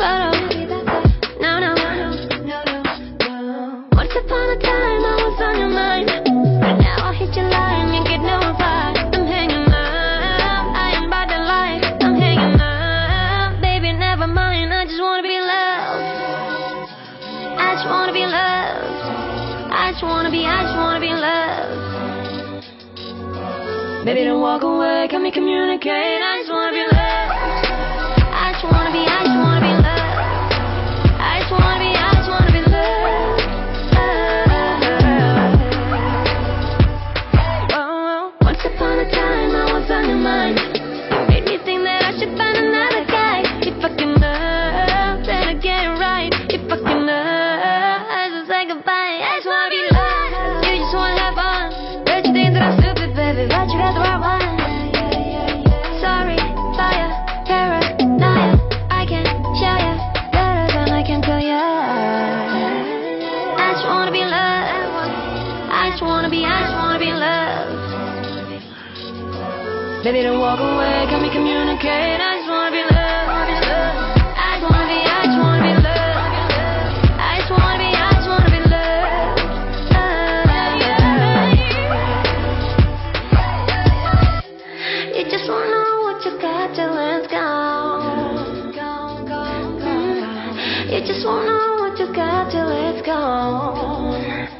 photo. No, no, no. Once upon a time, I was on your mind. But now I hit your line and get no reply. I'm hanging up, I am by the light. I'm hanging up, baby, never mind. I just wanna be loved. I just wanna be loved. I just wanna be, I just wanna be loved. Baby, don't walk away, can we communicate? I just wanna be just wanna be, I just wanna be loved. Baby, don't walk away, can we communicate? I just wanna be loved. I just wanna be, I just wanna be loved. You just won't know what you got till it's gone.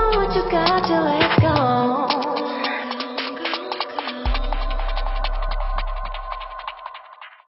got to let go.